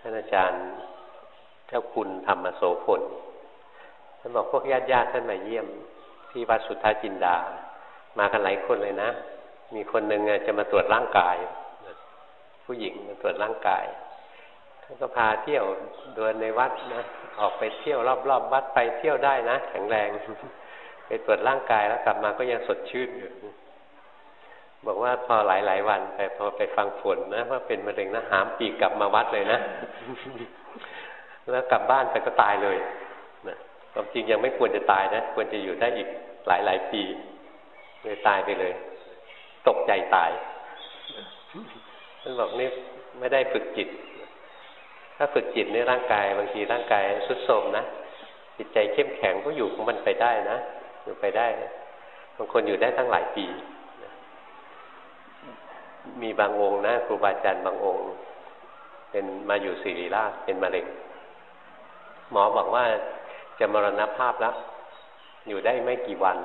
ท่านอาจารย์เจ้าคุณธรรมโสพลท่านบอกพวกญาติญาติท่านมาเยี่ยมที่วัดสุทธาจินดา มากันหลายคนเลยนะ มีคนหนึ่งจะมาตรวจร่างกาย ผู้หญิงมาตรวจร่างกายท่านก็พาเที่ยวเดินในวัดนะออกไปเที่ยวรอบๆบวัดไปเที่ยวได้นะ แข็งแรง ไปตรวจร่างกายแล้วกลับมาก็ยังสดชื่นอยู่ บอกว่าพอหลายๆวันไปพอไปฟังฝนนะ ว่าเป็นมะเร็งนะหามปีกกลับมาวัดเลยนะ แล้วกลับบ้านไปก็ตายเลยนะความจริงยังไม่ควรจะตายนะ ควรจะอยู่ได้อีกหลายๆปีเลยตายไปเลย ตกใจตายท่านบอกนี่ไม่ได้ฝึกจิต ถ้าฝึกจิตในร่างกาย บางทีร่างกายสุดโทมนะจิตใจเข้มแข็งก็อยู่ของมันไปได้นะอยู่ไปได้บางคนอยู่ได้ตั้งหลายปี มีบางองค์นะครูบาอาจารย์บางองค์ เป็นมาอยู่ศิริราชเป็นมะเร็งหมอบอกว่าจะมรณภาพแล้ว อยู่ได้ไม่กี่วัน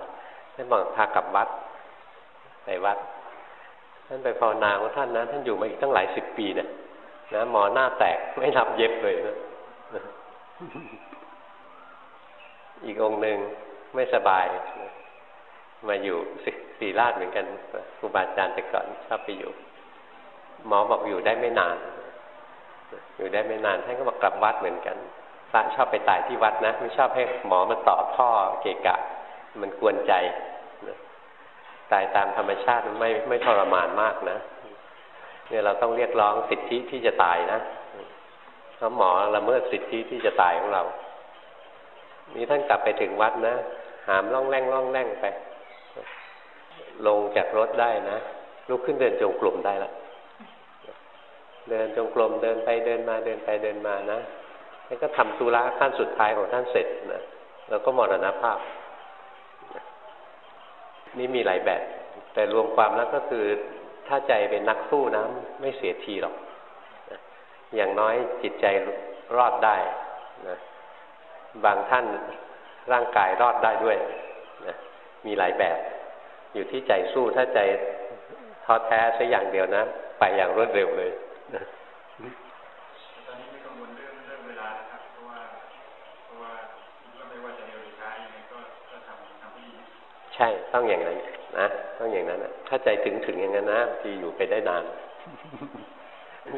ท่านบอกพากลับวัดไปวัด ท่านไปภาวนาของท่านนะท่านอยู่มาอีกตั้งหลายสิบปีนะนะหมอหน้าแตกไม่นับเย็บเลยนะอีกองค์หนึ่งไม่สบาย มาอยู่สีราชเหมือนกันครูบาอาจารย์แต่ก่อนชอบไปอยู่ หมอบอกอยู่ได้ไม่นาน อยู่ได้ไม่นานท่านก็บอกกลับวัดเหมือนกันพระชอบไปตายที่วัดนะ ไม่ชอบให้หมอมันต่อท่อเกะกะ มันกวนใจตายตามธรรมชาติไม่ไม่ทรมานมากนะเนี่ยเราต้องเรียกร้องสิทธิที่จะตายนะเพราะหมอละเมิดสิทธิที่จะตายของเรา นี่ท่านกลับไปถึงวัดนะหามล่องแร่งล่องแร่งไป ลงจากรถได้นะลุกขึ้นเดินจงกรมได้ละเดินจงกรมเดินไปเดินมาเดินไปเดินมานะแล้วก็ทำธุระขั้นสุดท้ายของท่านเสร็จนะแล้วก็มรณภาพ นี่มีหลายแบบ แต่รวมความแล้วก็คือถ้าใจเป็นนักสู้นะไม่เสียทีหรอกอย่างน้อยจิตใจรอดได้นะบางท่านร่างกายรอดได้ด้วยนะมีหลายแบบ อยู่ที่ใจสู้ถ้าใจท้อแท้สักอย่างเดียวนะ ไปอย่างรวดเร็วเลยนะตอนนี้ไม่กังวลเรื่องเรื่องเวลานะครับเพราะว่าเพราะว่าไม่ว่าจะเร็วหรือช้ายังไงก็ก็ทำทำที่ใช่ต้องอย่างนั้นนะต้องอย่างนั้นนะถ้าใจถึงถึงอย่างนั้นนะที่อยู่ไปได้นาน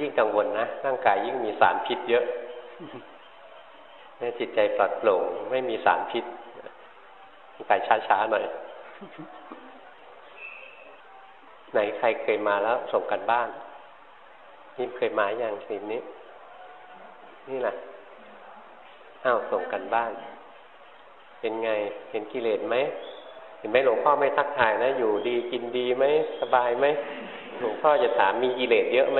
ยิ่งกังวลนะร่างกายยิ่งมีสารพิษเยอะนี่จิตใจปลอดโปร่งไม่มีสารพิษไปช้าๆหน่อย ไหนใครเคยมาแล้วส่งกันบ้านนี่เคยมาอย่างทีนี้ นี่แหละอ้าวส่งกันบ้าน เป็นไงเห็นกิเลสไหมเห็นไหมหลวงพ่อไม่ทักทายนะ อยู่ดีกินดีไหมสบายไหมหลวงพ่อจะถามมีกิเลสเยอะไหม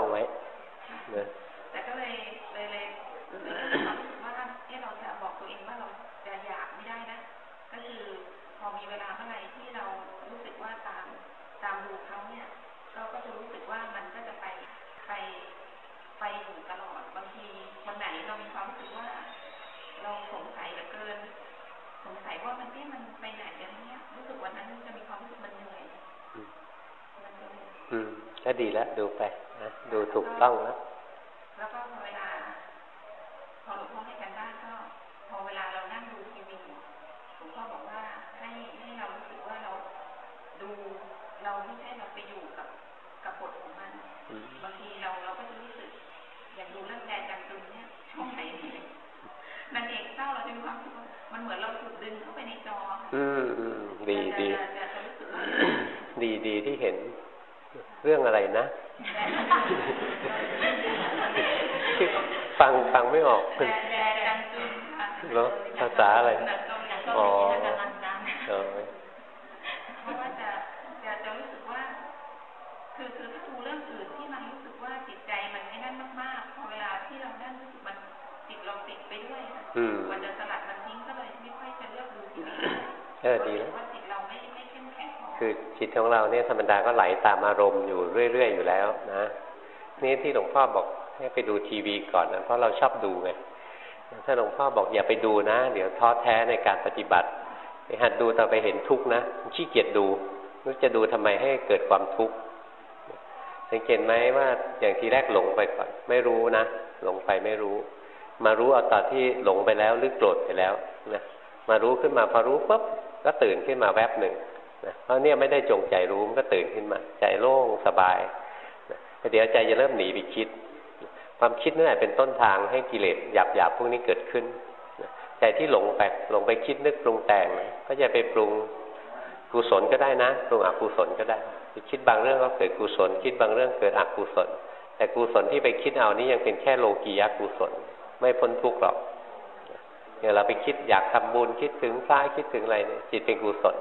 งไว้นะแต่ก็เลยเลยเลยว่าเอ๊เราจะบอกตัวเองว่าเราจะอยากไม่ได้นะ ก็คือพอมีเวลาเมื่อไหร่ที่เรารู้สึกว่าตามตามดูเขาเนี่ยเราก็จะรู้สึกว่ามันก็จะไปไปไปอยู่ตลอดบางทีวันไหนเรามีความรู้สึกว่า เราสงสัยเหลือเกิน สงสัยว่ามันเนี่ยมันไปไหนกันเนี่ยรู้สึกวันนั้นจะมีความรู้สึกมันเหนื่อยอืม ก็ดีแล้วดูไปนะดูถูกต้องแล้วก็เวลาพอหลวงพ่อให้กันบ้านก็ พอเวลาเรานั่งดูทีวีหลวงพ่อบอกว่าให้ให้เรารู้สึกว่าเราดูเราไม่ใช่เราไปอยู่กับกับบทของมันบางทีเราเราก็จะรู้สึก อย่างดูเรื่องแดนจังตึงเนี่ยช่วงไหนนางเอกเศร้าเราจะมีความรู้สึกมันเหมือนเราถูกดึงเข้าไปในจอ อืมอืมดีดีดีดีที่ เห็นเรื่องอะไรนะ ฟังฟังไม่ออกแดแดดันจุนค่ะเหรอภาษาอะไร อ๋อ คือจิตของเราเนี่ยธรรมดาก็ไหลตามอารมณ์อยู่เรื่อย ๆ อยู่แล้วนะนี่ที่หลวงพ่อบอกให้ไปดูทีวีก่อนนะเพราะเราชอบดูไงถ้าหลวงพ่อบอกอย่าไปดูนะ เดี๋ยวท้อแท้ในการปฏิบัติไปหัดดูต่อไปเห็นทุกข์นะขี้เกียจดูนึกจะดูทำไมให้เกิดความทุกข์สังเกตไหมว่าอย่างทีแรกหลงไปก่อนไม่รู้นะหลงไปไม่รู้ มารู้เอาตอนที่หลงไปแล้วหรือโกรธไปแล้วนะมารู้ขึ้นมาพอรู้ปุ๊บก็ตื่นขึ้นมาแวบหนึ่ง นะเพราะเนี่ยไม่ได้จงใจรู้มันก็ตื่นขึ้นมา ใจโล่งสบายนะเดี๋ยวใจจะเริ่มหนีไปคิด ความคิดนั่นแหละเป็นต้นทางให้กิเลสหยาบๆพวกนี้เกิดขึ้นนะใจที่หลงไปหลงไปคิดนึกปรุงแต่งนะก็จะไปปรุงกุศลก็ได้นะปรุงอกุศลก็ได้คิดบางเรื่องก็เกิดกุศล คิดบางเรื่องเกิดอกุศล แต่กุศลที่ไปคิดเอานี่ยังเป็นแค่โลกียกุศล ไม่พ้นทุกข์หรอกอย่างเราไปคิดอยากทำบุญคิดถึงพระคิดถึงอะไรจิตเป็นกุศล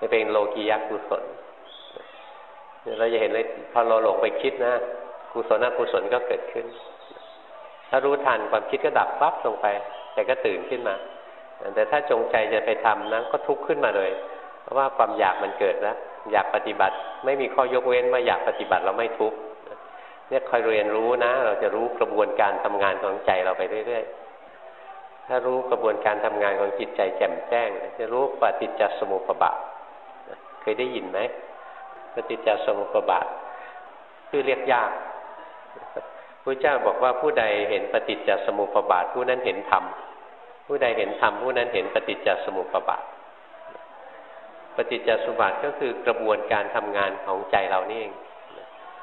จะเป็นโลกียกุศลเราจะเห็นเลยพอเราหลงไปคิดนะกุศลอกุศลก็เกิดขึ้น ถ้ารู้ทันความคิดก็ดับปั๊บลงไป แต่ก็ตื่นขึ้นมา แต่ถ้าจงใจจะไปทำนะก็ทุกข์ขึ้นมาเลย เพราะว่าความอยากมันเกิดแล้วอยากปฏิบัติ ไม่มีข้อยกเว้นว่าอยากปฏิบัติเราไม่ทุกข์เนี่ยคอยเรียนรู้นะ เราจะรู้กระบวนการทำงานของใจเราไปเรื่อยๆถ้ารู้กระบวนการทำงานของจิตใจแจ่มแจ้ง จะรู้ปฏิจจสมุปบาท ยได้ยินไหมปฏิจจสมุปบาทชื่อเรียกยากพระเจ้าบอกว่าผู้ใดเห็นปฏิจจสมุปบาทผู้นั้นเห็นธรรมผู้ใดเห็นธรรมผู้นั้นเห็นปฏิจจสมุปบาทปฏิจจสมุปบาทก็คือกระบวนการทำงานของใจเรานี่เอง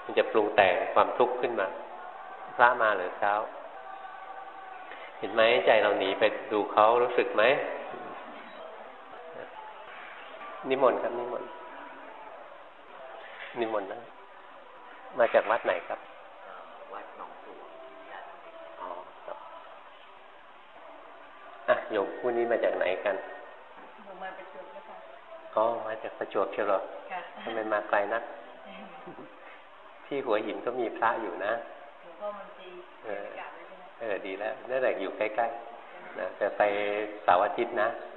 มันจะปรุงแต่งความทุกข์ขึ้นมา พระมาหรือเช้า เห็นไหมใจเราหนีไปดูเขารู้สึกไหม นิมนต์ครับ นิมนต์นิมนต์นะมาจากวัดไหนครับ วัดหนองสูงอ๋อครับอะโยมคู่นี้มาจากไหนกันหนูมาประชุมแล้วค่ะอ๋อมาจากประจวบเชียวเหรอค่ะทำไมมาไกลนัก ที่หัวหินก็มีพระอยู่นะหลวงพ่อมันตรีเออกราบเลยใช่ไหมเออ ดีแล้วนั่นแหละอยู่ใกล้ๆนะแต่ไปเสาร์อาทิตย์นะเ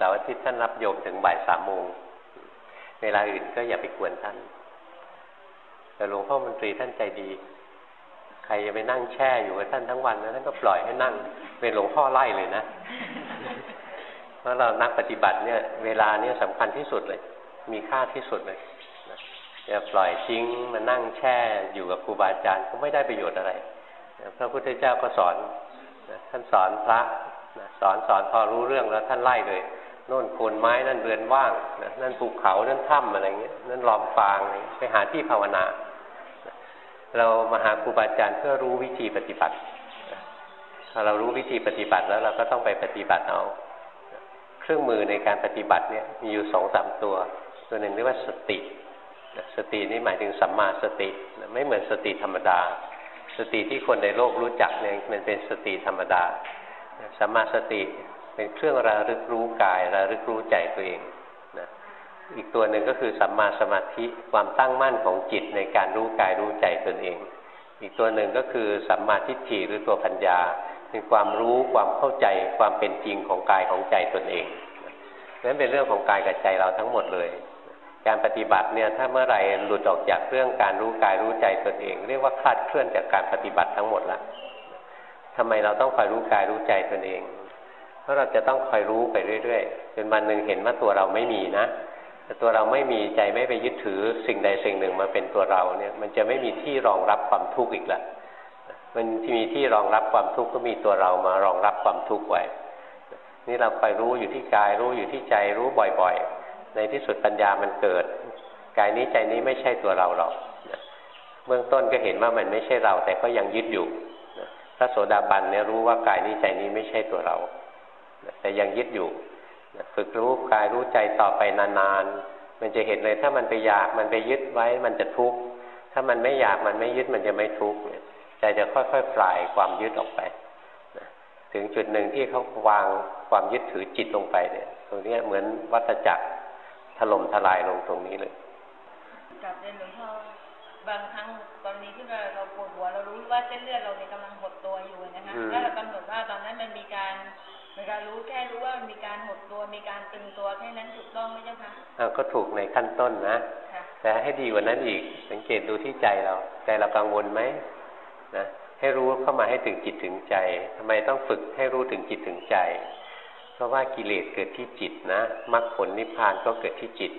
สาร์อาทิตย์ท่านรับโยมถึงบ่ายสามโมงเวลาอื่นก็อย่าไปกวนท่าน แต่หลวงพ่อมนตรีท่านใจดี ใครจะไปนั่งแช่อยู่กับท่านทั้งวันนะท่านก็ปล่อยให้นั่ง เป็นหลวงพ่อไล่เลยนะเพราะเรานักปฏิบัติเนี่ย เวลาเนี่ยสำคัญที่สุดเลย มีค่าที่สุดเลยนะอย่าปล่อยทิ้งมานั่งแช่อยู่กับครูบาอาจารย์ก็ไม่ได้ประโยชน์อะไรพระพุทธเจ้าก็สอนท่านสอนพระสอนสอนพอรู้เรื่องแล้วท่านไล่เลย โน่นโคนไม้นั่นเรือนว่างนะนั่นภูเขานั่นถ้ำอะไรเงี้ยนั่นลอมฟางไปหาที่ภาวนา เรามาหาครูบาอาจารย์เพื่อรู้วิธีปฏิบัติพอเรารู้วิธีปฏิบัติแล้วเราก็ต้องไปปฏิบัติเอาเครื่องมือในการปฏิบัติเนี่ยมีอยู่สองสามตัว ตัวหนึ่งเรียกว่าสติ สตินี่หมายถึงสัมมาสติ ไม่เหมือนสติธรรมดา สติที่คนในโลกรู้จักเนี่ยมันเป็นสติธรรมดาสัมมาสติ เป็นเครื่องระลึกรู้กาย ระลึกรู้ใจตัวเองนะอีกตัวหนึ่งก็คือสัมมาสมาธิความตั้งมั่นของจิตในการรู้กายรู้ใจตนเอง อีกตัวหนึ่งก็คือสัมมาทิฏฐิหรือตัวปัญญาเป็นความรู้ความเข้าใจความเป็นจริงของกายของใจตนเองนั้นเป็นเรื่องของกายกับใจเราทั้งหมดเลย การปฏิบัติเนี่ยถ้าเมื่อไหร่หลุดออกจากเรื่องการรู้กายรู้ใจตนเอง เรียกว่าคลาดเคลื่อนจากการปฏิบัติทั้งหมดละทำไมเราต้องคอยรู้กายรู้ใจตนเอง ราะเราจะต้องคอยรู้ไปเรื่อยๆจนวันหนึ่งเห็นว่าตัวเราไม่มีนะแต่ตัวเราไม่มีใจไม่ไปยึดถือสิ่งใดสิ่งหนึ่งมาเป็นตัวเราเนี่ย มันจะไม่มีที่รองรับความทุกข์อีกละมันที่มีที่รองรับความทุกข์ก็มีตัวเรามารองรับความทุกข์ไว้ นี่เราคอยรู้อยู่ที่กาย รู้อยู่ที่ใจรู้บ่อยๆ ในที่สุดปัญญามันเกิด กายนี้ใจนี้ไม่ใช่ตัวเราหรอกเบื้องต้นก็เห็นว่ามันไม่ใช่เราแต่ก็ยังยึดอยู่พระโสดาบันเนี่ยรู้ว่ากายนี้ใจนี้ไม่ใช่ตัวเรา แต่ยังยึดอยู่ฝึกรู้กายรู้ใจต่อไปนานๆ มันจะเห็นเลยถ้ามันไปอยากมันไปยึดไว้มันจะทุกข์ ถ้ามันไม่อยากมันไม่ยึดมันจะไม่ทุกข์เนี่ยใจจะค่อยๆคลายความยึดออกไปนะถึงจุดหนึ่งที่เขาวางความยึดถือจิตลงไปเนี่ย ตรงนี้เหมือนวัฏจักรถล่มทลายลงตรงนี้เลยกับเรียนหลวงพ่อบางครั้งกรณีที่เราเราปวดหัวเรารู้ว่าเส้นเลือดเราเนี่ยกำลังหดตัวอยู่นะคะแล้วเรากำหนดว่าตอนนั้นมันมีการ มันการรู้แค่รู้ว่ามันมีการหดตัวมีการตึงตัวแค่นั้นถูกต้องไหมเจ้าคะอ่าก็ถูกในขั้นต้นนะแต่ให้ดีกว่านั้นอีก สังเกตดูที่ใจเรา ใจเรากังวลไหมนะให้รู้เข้ามาให้ถึงจิตถึงใจทำไมต้องฝึกให้รู้ถึงจิตถึงใจ เพราะว่ากิเลสเกิดที่จิตนะมรรคผลนิพพานก็เกิดที่จิต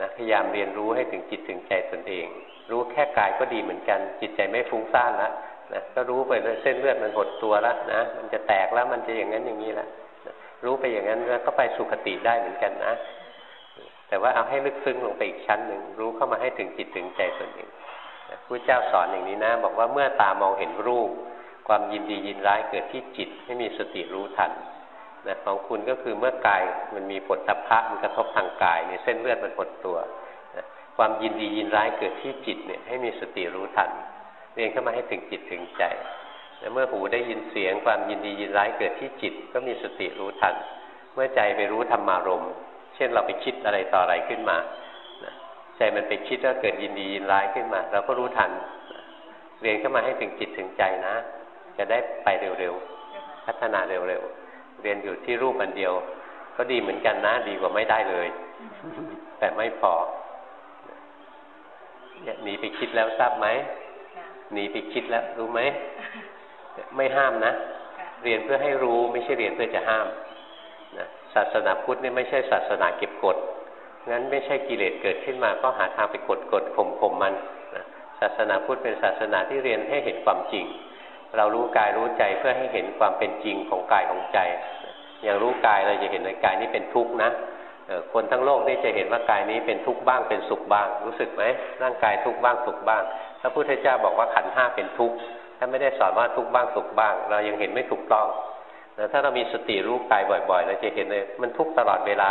นะพยายามเรียนรู้ให้ถึงจิตถึงใจตนเอง รู้แค่กายก็ดีเหมือนกัน จิตใจไม่ฟุ้งซ่านแล้ว นะก็รู้ไปเลยเส้นเลือดมันหดตัวแล้วนะ มันจะแตกแล้วมันจะอย่างนั้นอย่างนี้แล้วนะรู้ไปอย่างนั้นแล้วก็ไปสุขติได้เหมือนกันนะ แต่ว่าเอาให้ลึกซึ้งลงไปอีกชั้นหนึ่งรู้เข้ามาให้ถึงจิตถึงใจตนเองพระเจ้าสอนอย่างนี้นะ บอกว่าเมื่อตามองเห็นรูป ความยินดียินร้ายเกิดที่จิตให้มีสติรู้ทันนะของคุณก็คือเมื่อกายมันมีผลทัพพะมันกระทบทางกายเนี่ยเส้นเลือดมันหดตัวนะความยินดียินร้ายเกิดที่จิตเนี่ยให้มีสติรู้ทัน เรียนเข้ามาให้ถึงจิตถึงใจแล้วเมื่อหูได้ยินเสียงความยินดียินร้ายเกิดที่จิตก็มีสติรู้ทัน เมื่อใจไปรู้ธรรมารมเช่นเราไปคิดอะไรต่ออะไรขึ้นมาใจมันไปคิดว่าเกิดยินดียินร้ายขึ้นมาเราก็รู้ทัน เรียนเข้ามาให้ถึงจิตถึงใจนะ จะได้ไปเร็วๆพัฒนาเร็วๆเรียนอยู่ที่รูปอันเดียว ก็ดีเหมือนกันนะดีกว่าไม่ได้เลย แต่ไม่พอหนีไปคิดแล้วทราบไหม หนีไปคิดแล้วรู้ไหมไม่ห้ามนะ เรียนเพื่อให้รู้ไม่ใช่เรียนเพื่อจะห้ามนะศาสนาพุทธนี่ไม่ใช่ศาสนาเก็บกฎงั้นไม่ใช่กิเลสเกิดขึ้นมาก็หาทางไปกดกดข่มข่มมันนะศาสนาพุทธเป็นศาสนาที่เรียนให้เห็นความจริง เรารู้กายรู้ใจเพื่อให้เห็นความเป็นจริงของกายของใจ อย่างรู้กายเราจะเห็นในกายนี้เป็นทุกข์นะ คนทั้งโลกนี่จะเห็นว่ากายนี้เป็นทุกข์บ้างเป็นสุขบ้าง รู้สึกไหมร่างกายทุกข์บ้างสุขบ้างพระพุทธเจ้าบอกว่าขันห้าเป็นทุกข์ถ้าไม่ได้สอนว่าทุกข์บ้างสุขบ้าง เรายังเห็นไม่ถูกต้องถ้าเรามีสติรู้กายบ่อยๆเราจะเห็นเลยมันทุกข์ตลอดเวลา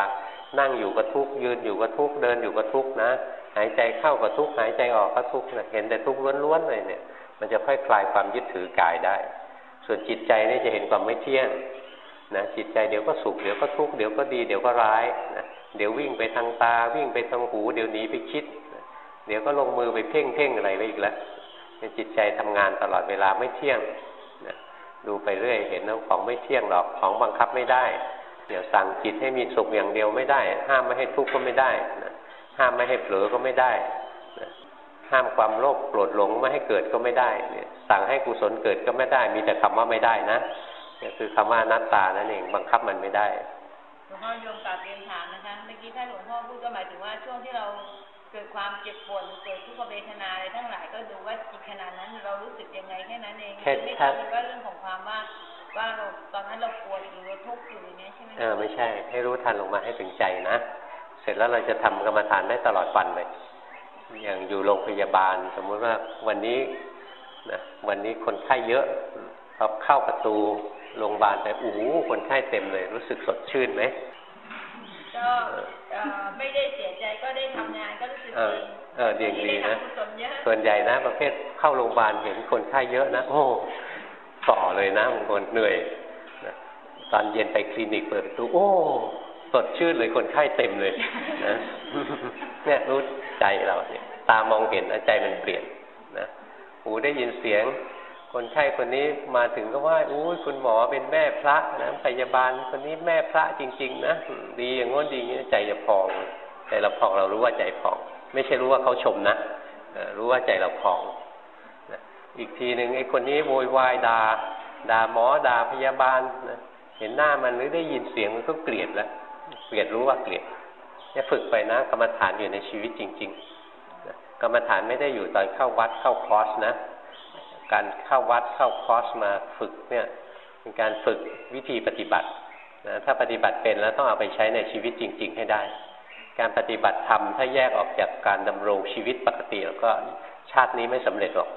นั่งอยู่ก็ทุกข์ยืนอยู่ก็ทุกข์เดินอยู่ก็ทุกข์นะ หายใจเข้าก็ทุกข์หายใจออกก็ทุกข์เห็นแต่ทุกข์ล้วนๆเลยเนี่ย มันจะค่อยคลายความยึดถือกายได้ ส่วนจิตใจนี่จะเห็นความไม่เที่ยง นะจิตใจเดี๋ยวก็สุขเดี๋ยวก็ทุกข์เดี๋ยวก็ดีเดี๋ยวก็ร้ายนะเดี๋ยววิ่งไปทางตา วิ่งไปทางหู เดี๋ยวหนีไปคิดเดี๋ยวก็ลงมือไปเพ่งเพ่งอะไรไปอีกแล้วจิตใจทำงานตลอดเวลาไม่เที่ยงนะดูไปเรื่อยเห็นว่าของไม่เที่ยงหรอกของบังคับไม่ได้ เดี๋ยวสั่งจิตให้มีสุขอย่างเดียวไม่ได้ ห้ามไม่ให้ทุกข์ก็ไม่ได้นะห้ามไม่ให้เผลอก็ไม่ได้นะห้ามความโลภโกรธหลงไม่ให้เกิดก็ไม่ได้เนี่ยสั่งให้กุศลเกิดก็ไม่ได้ มีแต่คำว่าไม่ได้นะ นี่คือคำว่านัตตานั่นเองบังคับมันไม่ได้หลวงพ่อโยมกลับเรียนถามนะคะเมื่อกี้ถ้าหลวงพ่อพูดก็หมายถึงว่าช่วงที่เราเกิดความเจ็บปวดเกิดทุกขเวทนาอะไรทั้งหลายก็ดูว่าจิตขนาดนั้นเรารู้สึกยังไงแค่นั้นเองไม่ใช่ว่าเรื่องของความว่าว่าเราตอนนั้นเราปวดอยู่เราทุกข์อยู่อย่างนี้ใช่ไหมเออไม่ใช่ ให้รู้ทันลงมาให้ถึงใจนะเสร็จแล้วเราจะทำกรรมฐานได้ตลอดวันเลย อย่างอยู่โรงพยาบาล สมมุติว่าวันนี้นะวันนี้คนไข้เยอะพอเข้าประตู โรงพยาบาลไปโอ้โหคนไข้เต็มเลย รู้สึกสดชื่นไหมก็ไม่ได้เสียใจก็ได้ทำงานก็รู้สึกดีเออดีดีนะ ส่วนใหญ่นะ ประเภทเข้าโรงพยาบาลเห็นคนไข้เยอะนะ โอ้ต่อเลยนะบางคนเหนื่อยนะตอนเย็นไปคลินิกเปิดประตูโอ้สดชื่นเลยคนไข้เต็มเลยนะเนี่ยรู้ใจเราเนี่ยตามองเห็นใจมันเปลี่ยนนะหูได้ยินเสียง คนไข้คนนี้มาถึงก็ว่าอู้คุณหมอเป็นแม่พระนะพยาบาลคนนี้แม่พระจริง ๆ นะดีอย่างง้นดีอย่างนี้ใจจะพองใจเราพองเรารู้ว่าใจพอง ไม่ใช่รู้ว่าเขาชมนะรู้ว่าใจเราพองอีกทีหนึ่งไอ้คนนี้โวยวายด่าด่าหมอด่าพยาบาลนะเห็นหน้ามันหรือได้ยินเสียงมันก็เกลียดแล้วเกลียดรู้ว่าเกลียดเนี่ยฝึกไปนะกรรมฐานอยู่ในชีวิตจริง ๆกรรมฐานไม่ได้อยู่ตอนเข้าวัดเข้าคอร์สนะ การเข้าวัดเข้าคอร์สมาฝึกเนี่ยเป็นการฝึกวิธีปฏิบัตินะถ้าปฏิบัติเป็นแล้วต้องเอาไปใช้ในชีวิตจริง ๆ ให้ได้ การปฏิบัติธรรมถ้าแยกออกจากการดำรงชีวิตปกติ แล้วก็ชาตินี้ไม่สำเร็จหรอก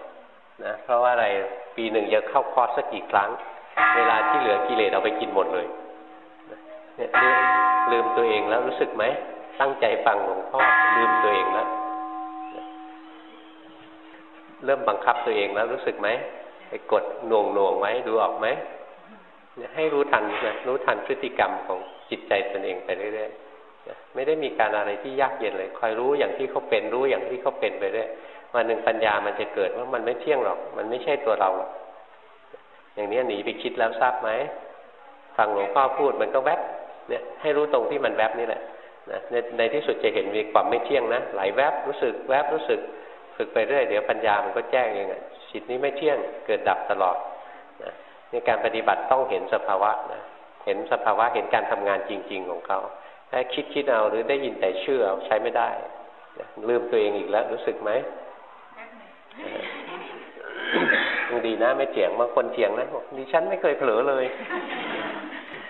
นะเพราะว่าอะไรปีหนึ่งจะเข้าคอร์สสักกี่ครั้ง เวลาที่เหลือกิเลสเอาไปกินหมดเลยเนี่ยลืมตัวเองแล้วรู้สึกไหมตั้งใจฟังหลวงพ่อลืมตัวเองแล้ว เริ่มบังคับตัวเองแล้วรู้สึกไหมไปกดหน่วงหน่วงไว้ดูออกไหมยให้รู้ทันนะรู้ทันพฤติกรรมของจิตใจตนเองไปเรื่อยๆไม่ได้มีการอะไรที่ยากเย็นเลยคอยรู้อย่างที่เขาเป็นรู้อย่างที่เขาเป็นไปเรื่อยวันหนึ่งปัญญามันจะเกิดว่ามันไม่เที่ยงหรอก มันไม่ใช่ตัวเราหรอกอย่างนี้หนีไปคิดแล้วทราบไหมฟังหลวงพ่อพูดมันก็แวบเนี่ยให้รู้ตรงที่มันแวบนี่แหละนะในในที่สุดจะเห็นมีความไม่เที่ยงนะไหลแวบรู้สึกแวบรู้สึก ฝึกไปเรื่อยเดี๋ยวปัญญามันก็แจ้งเองอะจิตนี้ไม่เที่ยงเกิดดับตลอดนะในการปฏิบัติต้องเห็นสภาวะนะเห็นสภาวะเห็นการทำงานจริง ๆ ของเขาถ้าคิดคิดเอาหรือได้ยินแต่ชื่อเอาใช้ไม่ได้นะลืมตัวเองอีกแล้วรู้สึกไหมยังดีนะไม่เจียงบางคนเจียงนะบอกดิฉันไม่เคยเผลอเลย